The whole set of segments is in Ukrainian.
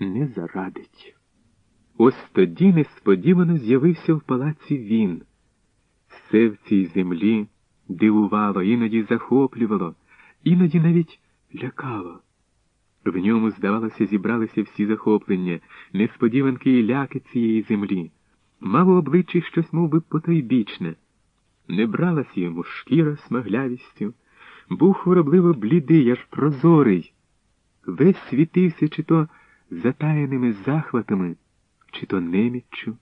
не зарадить. Ось тоді несподівано з'явився в палаці він. Все в цій землі дивувало, іноді захоплювало, іноді навіть лякало. В ньому, здавалося, зібралися всі захоплення, несподіванки і ляки цієї землі. Мав у обличчі щось мов би, потойбічне. Не бралася йому шкіра смаглявістю, був хворобливо блідий, аж прозорий. Весь світився чи то затаєними захватами, чи то неміччю,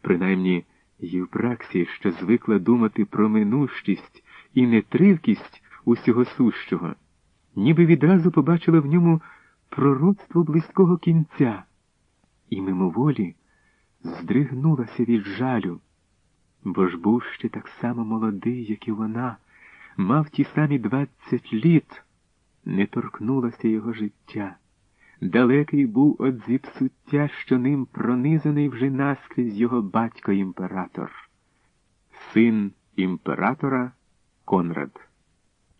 принаймні Євпраксія, що звикла думати про минущість і нетривкість усього сущого, ніби відразу побачила в ньому пророцтво близького кінця, і мимоволі здригнулася від жалю, бо ж був ще так само молодий, як і вона, мав ті самі двадцять літ, не торкнулося його життя. Далекий був од зіпсуття, що ним пронизаний вже наскрізь його батько імператор, син імператора Конрад,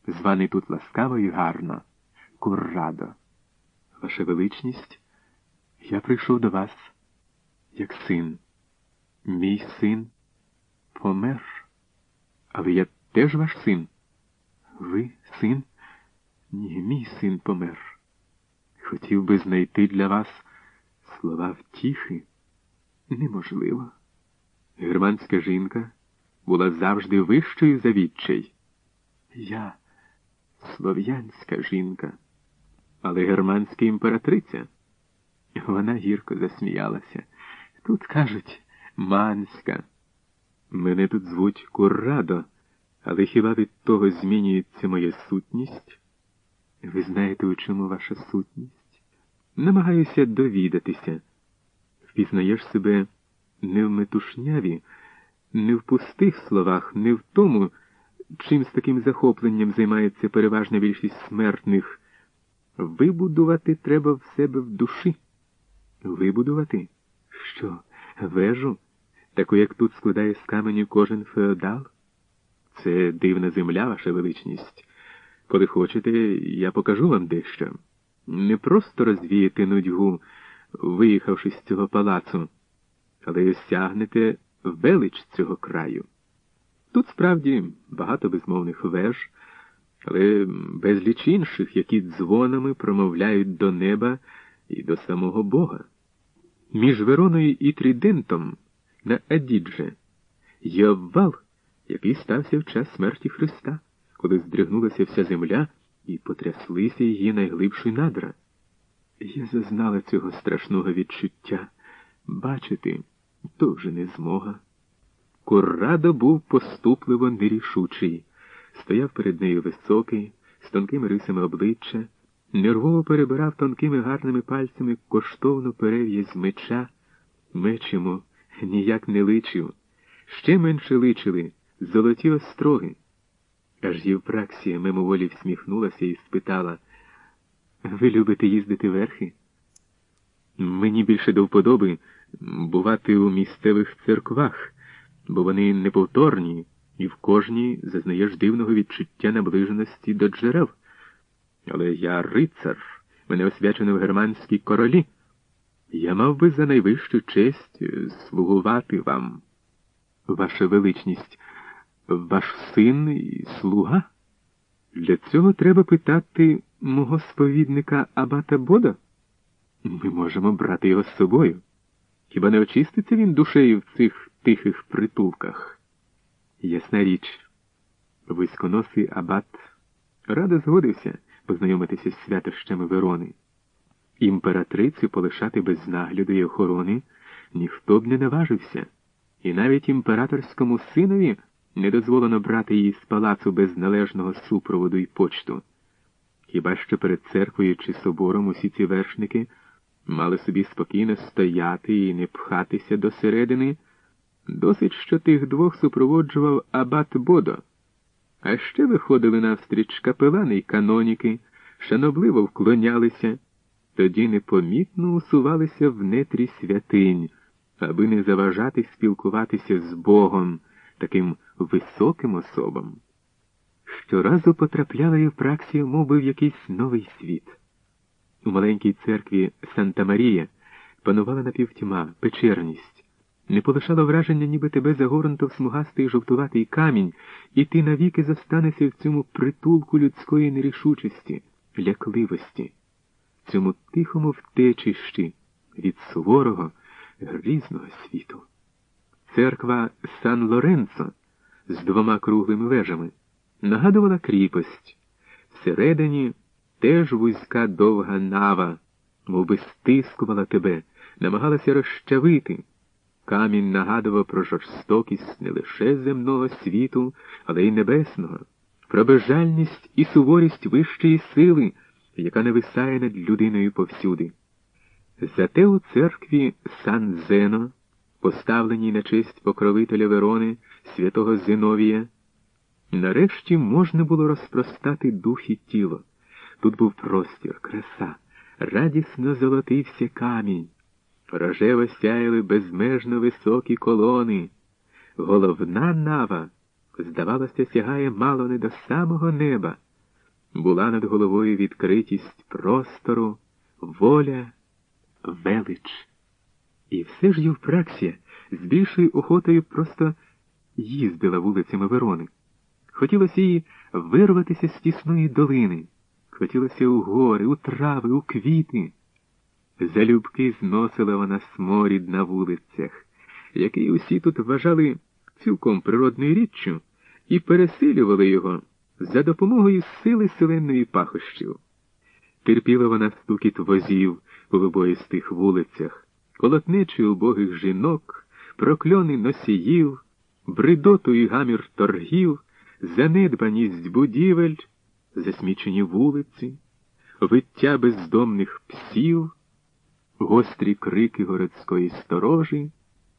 званий тут ласкаво і гарно, Куррадо. Ваша величність, я прийшов до вас як син. Мій син помер. Але я теж ваш син. Ви син? Ні, мій син помер. Хотів би знайти для вас слова втіхи. Неможливо. Германська жінка була завжди вищою за відчай. Я слов'янська жінка, але германська імператриця. Вона гірко засміялася. Тут кажуть манська. Мене тут звуть Куррадо, але хіба від того змінюється моя сутність? Ви знаєте, у чому ваша сутність? Намагаюся довідатися. Впізнаєш себе не в метушняві, не в пустих словах, не в тому, чим з таким захопленням займається переважна більшість смертних. Вибудувати треба в себе в душі. Вибудувати? Що, вежу, таку, як тут складає з каменю кожен феодал? Це дивна земля, ваша величність. Коли хочете, я покажу вам дещо. Не просто розвіяти нудьгу, виїхавши з цього палацу, але й осягнете велич цього краю. Тут справді багато безмовних веж, але безліч інших, які дзвонами промовляють до неба і до самого Бога. Між Вероною і Трідентом на Адідже є обвал, який стався в час смерті Христа, коли здригнулася вся земля і потряслися її найглибші надра. Я зазнала цього страшного відчуття. Бачити то вже не змога. Куррадо був поступливо нерішучий, стояв перед нею високий, з тонкими рисами обличчя нервово перебирав тонкими гарними пальцями коштовну перев'язь меча, меч йому ніяк не личив. Ще менше личили золоті остроги. Аж Євпраксія мимоволі всміхнулася і спитала Ви любите їздити верхи? Мені більше до вподоби бувати у місцевих церквах, бо вони неповторні, і в кожній зазнаєш дивного відчуття наближеності до джерел. Але я рицар, мене освячено в германській королі. Я мав би за найвищу честь е, слугувати вам. Ваша величність, ваш син і слуга? Для цього треба питати мого сповідника Абата Бода. Ми можемо брати його з собою. Хіба не очиститься він душею в цих тихих притулках? Ясна річ, висконосий Абат радо згодився познайомитися з святощами Верони. Імператрицю полишати без нагляду і охорони ніхто б не наважився, і навіть імператорському синові не дозволено брати її з палацу без належного супроводу і почту. Хіба що перед церквою чи собором усі ці вершники мали собі спокійно стояти і не пхатися до середини, досить, що тих двох супроводжував Абат Бодо. А ще виходили навстріч капелани й каноніки, шанобливо вклонялися, тоді непомітно усувалися в нетрі святинь, аби не заважати спілкуватися з Богом, таким високим особам. Щоразу потрапляла Євпраксія мов би, в якийсь новий світ. У маленькій церкві Санта Марія панувала напівтьма, печерність. Не полишало враження, ніби тебе загорнуто в смугастий жовтуватий камінь, і ти навіки зостанешся в цьому притулку людської нерішучості, лякливості, цьому тихому втечищі від суворого, грізного світу. Церква Сан Лоренцо з двома круглими вежами нагадувала кріпость. Всередині теж вузька довга нава, мов би стискувала тебе, намагалася розчавити. Камінь нагадував про жорстокість не лише земного світу, але й небесного, про безжальність і суворість вищої сили, яка нависає над людиною повсюди. Зате у церкві Сан Зено, поставленій на честь покровителя Верони, святого Зиновія, нарешті можна було розпростати дух і тіло. Тут був простір, краса, радісно золотився камінь, рожево сяяли безмежно високі колони. Головна нава, здавалося, сягає мало не до самого неба. Була над головою відкритість простору, воля, велич. І все ж Євпраксія з більшою охотою просто їздила вулицями Верони. Хотілося їй вирватися з тісної долини, хотілося у гори, у трави, у квіти. Залюбки зносила вона сморід на вулицях, який усі тут вважали цілком природною річчю, і пересилювали його за допомогою сили селенної пахощів. Терпіла вона стукіт возів по вибоїстих вулицях, колотнечі убогих жінок, прокльони носіїв, бридоту і гамір торгів, занедбаність будівель, засмічені вулиці, виття бездомних псів, гострі крики городської сторожі.